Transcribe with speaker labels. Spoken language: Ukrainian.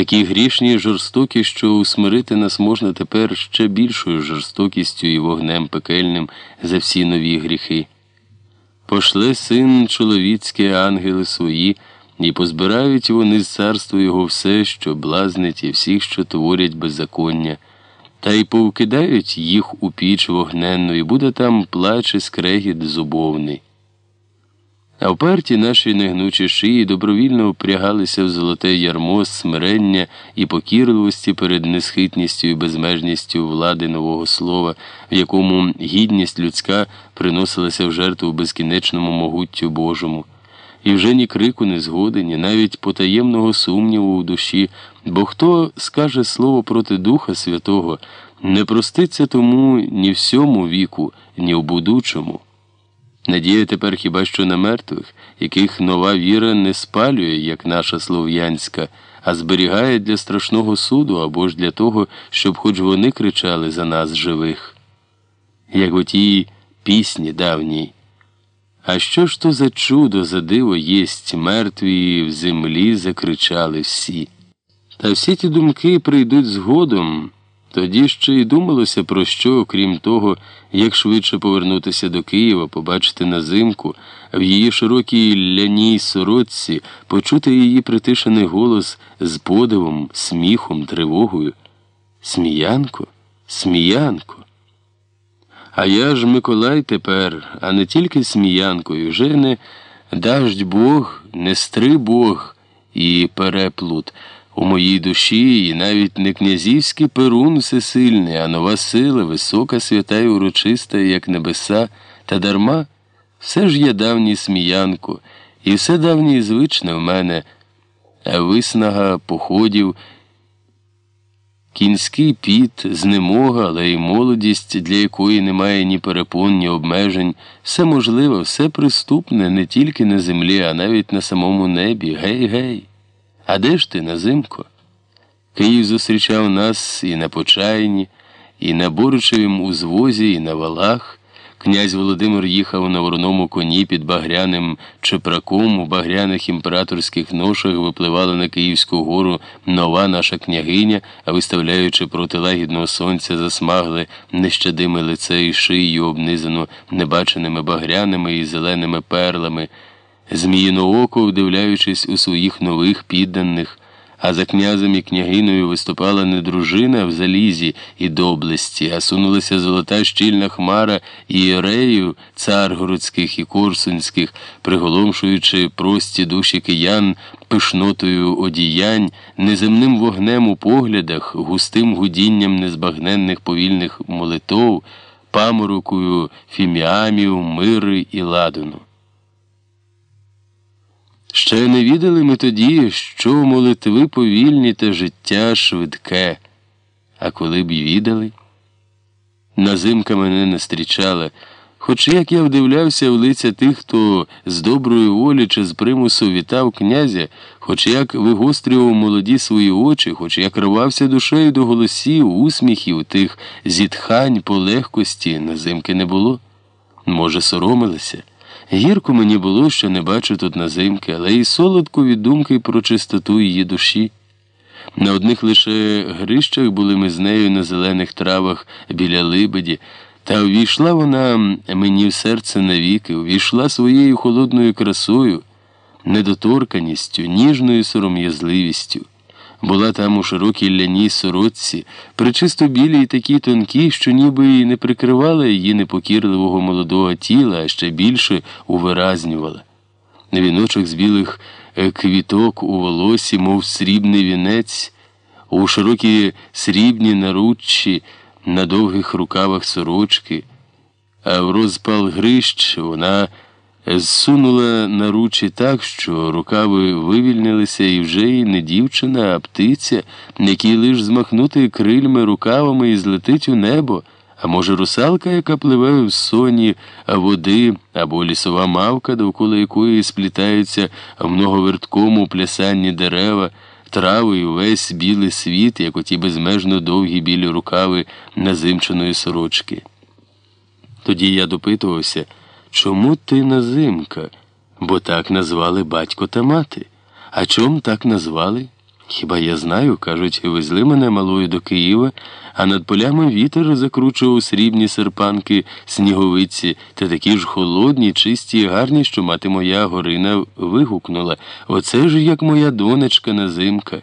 Speaker 1: такі грішні жорстокі, що усмирити нас можна тепер ще більшою жорстокістю і вогнем пекельним за всі нові гріхи. Пошле син чоловіцький ангели свої, і позбирають вони з царства його все, що блазнить, і всіх, що творять беззаконня, та й повкидають їх у піч вогненну, і буде там плач і скрегіт зубовний. А вперті наші негнучі шиї добровільно впрягалися в золоте ярмо смирення і покірливості перед несхитністю і безмежністю влади нового слова, в якому гідність людська приносилася в жертву безкінечному могуттю Божому. І вже ні крику, ні згоди, ні навіть потаємного сумніву в душі, бо хто скаже слово проти Духа Святого, не проститься тому ні всьому віку, ні в будучому. Надія тепер хіба що на мертвих, яких нова віра не спалює, як наша слов'янська, а зберігає для страшного суду або ж для того, щоб хоч вони кричали за нас живих. Як у тій пісні давній. А що ж то за чудо, за диво єсть, мертві в землі закричали всі. Та всі ті думки прийдуть згодом. Тоді ще й думалося про що, окрім того, як швидше повернутися до Києва, побачити назимку, в її широкій ляній сорочці, почути її притишений голос з подивом, сміхом, тривогою. Сміянко, сміянко. А я ж Миколай тепер, а не тільки сміянкою, вже не даждь Бог, не стри Бог і переплут. У моїй душі і навіть не князівський перун всесильний, а нова сила, висока, свята і урочиста, як небеса, та дарма все ж є давній сміянку, і все давнє і звичне в мене, виснага походів, кінський піт, знемога, але й молодість, для якої немає ні перепон, ні обмежень, все можливе, все приступне не тільки на землі, а навіть на самому небі. Гей, гей. А де ж ти, Назимко? Київ зустрічав нас і на Почайні, і на Боричевім узвозі, і на валах. Князь Володимир їхав на вороному коні під багряним чепраком, у багряних імператорських ношах випливала на Київську гору нова наша княгиня, а виставляючи проти лагідного сонця, засмагле нещадиме лице і шию, обнизану небаченими багряними і зеленими перлами. Зміїно око, вдивляючись у своїх нових підданих, а за князем і княгиною виступала не дружина в залізі і доблесті, а сунулася золота щільна хмара ієреїв царгородських і корсунських, приголомшуючи прості душі киян пишнотою одіянь, неземним вогнем у поглядах, густим гудінням незбагненних повільних молитов, паморокою фіміамів, мири і ладану. Ще не відали ми тоді, що молитви повільні та життя швидке. А коли б і відали, назимка мене не зустрічала, хоч як я вдивлявся в лиця тих, хто з доброї волі чи з примусу вітав князя, хоч як вигострював молоді свої очі, хоч як рвався душею до голосів, усміхів, тих зітхань по легкості, назимки не було. Може, соромилися. Гірко мені було, що не бачу тут назимки, але й солодко від думки про чистоту її душі. На одних лише грищах були ми з нею на зелених травах біля либеді, та увійшла вона мені в серце навіки, увійшла своєю холодною красою, недоторканістю, ніжною сором'язливістю була там у широкій ляній сорочці, причисто білій такі тонкі, що ніби й не прикривала її непокірливого молодого тіла, а ще більше увиразнювала. Віночок з білих е, квіток у волосі, мов срібний вінець, у широкі срібні наруччі, на довгих рукавах сорочки, а в розпал грищ вона. Зсунула на ручі так, що рукави вивільнилися і вже й не дівчина, а птиця, якій лиш змахнути крильми рукавами і злетить у небо, а може, русалка, яка пливе в соні води, або лісова мавка, довкола якої сплітаються в многоверткому плясанні дерева, трави і весь білий світ, як оті безмежно довгі білі рукави назимченої сорочки. Тоді я допитувався. Чому ти назимка? Бо так назвали батько та мати. А чом так назвали? Хіба я знаю, кажуть, везли мене малою до Києва, а над полями вітер закручував срібні серпанки, сніговиці та такі ж холодні, чисті і гарні, що мати моя горина вигукнула. Оце ж як моя донечка назимка.